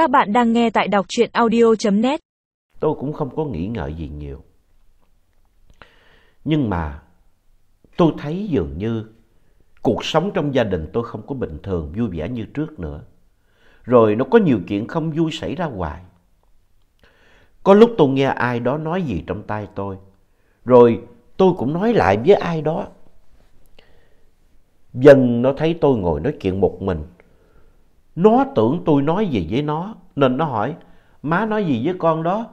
Các bạn đang nghe tại đọc truyện audio.net Tôi cũng không có nghĩ ngợi gì nhiều. Nhưng mà tôi thấy dường như cuộc sống trong gia đình tôi không có bình thường, vui vẻ như trước nữa. Rồi nó có nhiều chuyện không vui xảy ra hoài. Có lúc tôi nghe ai đó nói gì trong tay tôi. Rồi tôi cũng nói lại với ai đó. Dần nó thấy tôi ngồi nói chuyện một mình. Nó tưởng tôi nói gì với nó. Nên nó hỏi, má nói gì với con đó?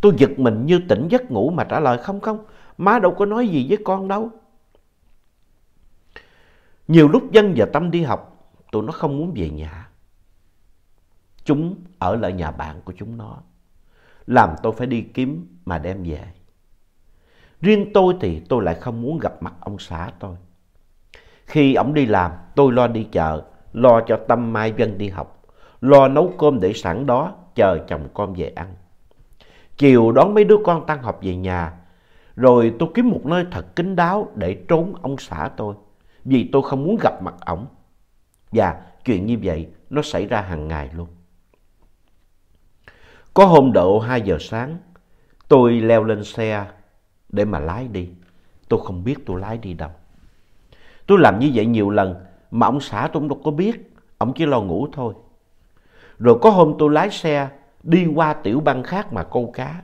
Tôi giật mình như tỉnh giấc ngủ mà trả lời không không. Má đâu có nói gì với con đâu. Nhiều lúc Dân và Tâm đi học, tụi nó không muốn về nhà. Chúng ở lại nhà bạn của chúng nó. Làm tôi phải đi kiếm mà đem về. Riêng tôi thì tôi lại không muốn gặp mặt ông xã tôi. Khi ông đi làm, tôi lo đi chợ, lo cho Tâm Mai Vân đi học, lo nấu cơm để sẵn đó, chờ chồng con về ăn. Chiều đón mấy đứa con tan học về nhà, rồi tôi kiếm một nơi thật kín đáo để trốn ông xã tôi, vì tôi không muốn gặp mặt ổng. Và chuyện như vậy nó xảy ra hàng ngày luôn. Có hôm độ 2 giờ sáng, tôi leo lên xe để mà lái đi. Tôi không biết tôi lái đi đâu. Tôi làm như vậy nhiều lần mà ông xã tôi cũng đâu có biết. Ông chỉ lo ngủ thôi. Rồi có hôm tôi lái xe đi qua tiểu bang khác mà câu cá.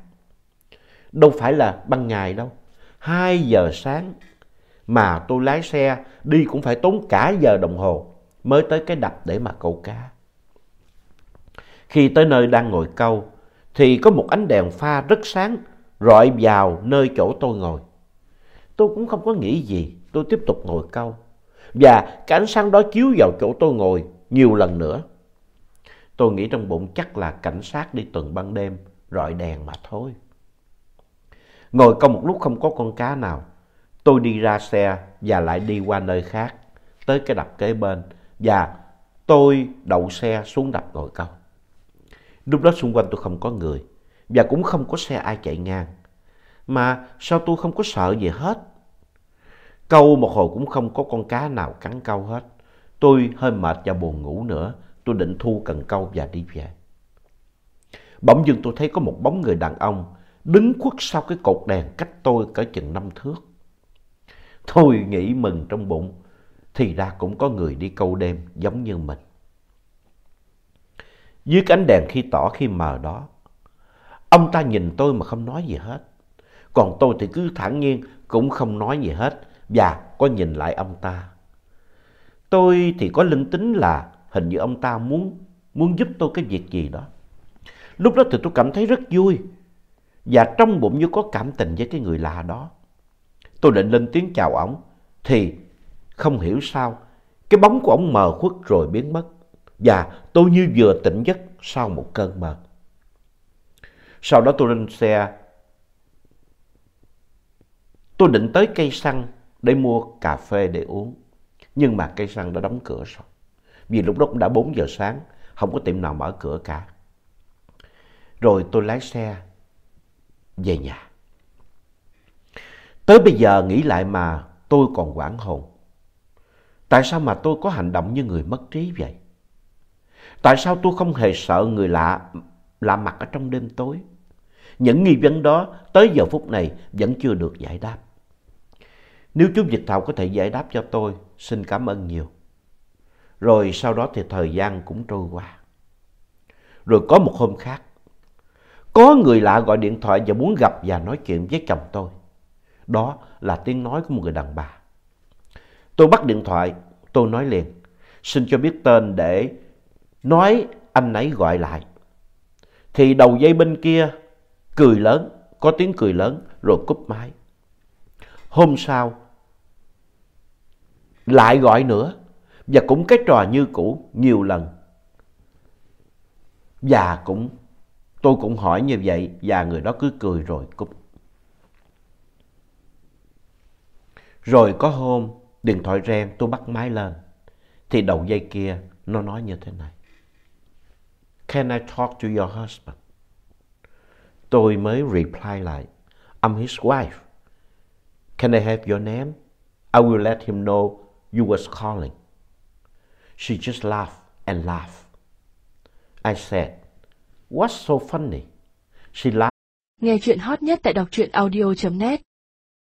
Đâu phải là ban ngày đâu. 2 giờ sáng mà tôi lái xe đi cũng phải tốn cả giờ đồng hồ mới tới cái đập để mà câu cá. Khi tới nơi đang ngồi câu thì có một ánh đèn pha rất sáng rọi vào nơi chỗ tôi ngồi. Tôi cũng không có nghĩ gì, tôi tiếp tục ngồi câu. Và cái ánh sáng đó chiếu vào chỗ tôi ngồi nhiều lần nữa. Tôi nghĩ trong bụng chắc là cảnh sát đi tuần ban đêm, rọi đèn mà thôi. Ngồi công một lúc không có con cá nào, tôi đi ra xe và lại đi qua nơi khác, tới cái đập kế bên. Và tôi đậu xe xuống đập ngồi câu. Lúc đó xung quanh tôi không có người và cũng không có xe ai chạy ngang. Mà sao tôi không có sợ gì hết? Câu một hồi cũng không có con cá nào cắn câu hết. Tôi hơi mệt và buồn ngủ nữa. Tôi định thu cần câu và đi về. Bỗng dưng tôi thấy có một bóng người đàn ông đứng khuất sau cái cột đèn cách tôi cỡ chừng năm thước. Tôi nghĩ mừng trong bụng. Thì ra cũng có người đi câu đêm giống như mình. Dưới cái ánh đèn khi tỏ khi mờ đó, ông ta nhìn tôi mà không nói gì hết. Còn tôi thì cứ thản nhiên cũng không nói gì hết và có nhìn lại ông ta. Tôi thì có linh tính là hình như ông ta muốn muốn giúp tôi cái việc gì đó. Lúc đó thì tôi cảm thấy rất vui và trong bụng như có cảm tình với cái người lạ đó. Tôi định lên tiếng chào ổng thì không hiểu sao cái bóng của ổng mờ khuất rồi biến mất và tôi như vừa tỉnh giấc sau một cơn mơ. Sau đó tôi lên xe, tôi định tới cây xăng để mua cà phê để uống. Nhưng mà cây xăng đã đóng cửa rồi. Vì lúc đó cũng đã 4 giờ sáng, không có tiệm nào mở cửa cả. Rồi tôi lái xe về nhà. Tới bây giờ nghĩ lại mà tôi còn quảng hồn. Tại sao mà tôi có hành động như người mất trí vậy? Tại sao tôi không hề sợ người lạ lạ mặt ở trong đêm tối? Những nghi vấn đó tới giờ phút này vẫn chưa được giải đáp. Nếu chú Dịch Thảo có thể giải đáp cho tôi, xin cảm ơn nhiều. Rồi sau đó thì thời gian cũng trôi qua. Rồi có một hôm khác, có người lạ gọi điện thoại và muốn gặp và nói chuyện với chồng tôi. Đó là tiếng nói của một người đàn bà. Tôi bắt điện thoại, tôi nói liền, xin cho biết tên để nói anh ấy gọi lại. Thì đầu dây bên kia cười lớn, có tiếng cười lớn rồi cúp máy. Hôm sau, lại gọi nữa và cũng cái trò như cũ nhiều lần. Và cũng, tôi cũng hỏi như vậy, và người đó cứ cười rồi cúp. Rồi có hôm, điện thoại reng tôi bắt máy lên thì đầu dây kia, nó nói như thế này. Can I talk to your husband? Tôi mới reply lại. I'm his wife. Can I have your name? I will let him know you was calling. She just laughed and laughed. I said, What's so funny? She laughed. Nghe chuyện hot nhất tại đọc truyện audio.net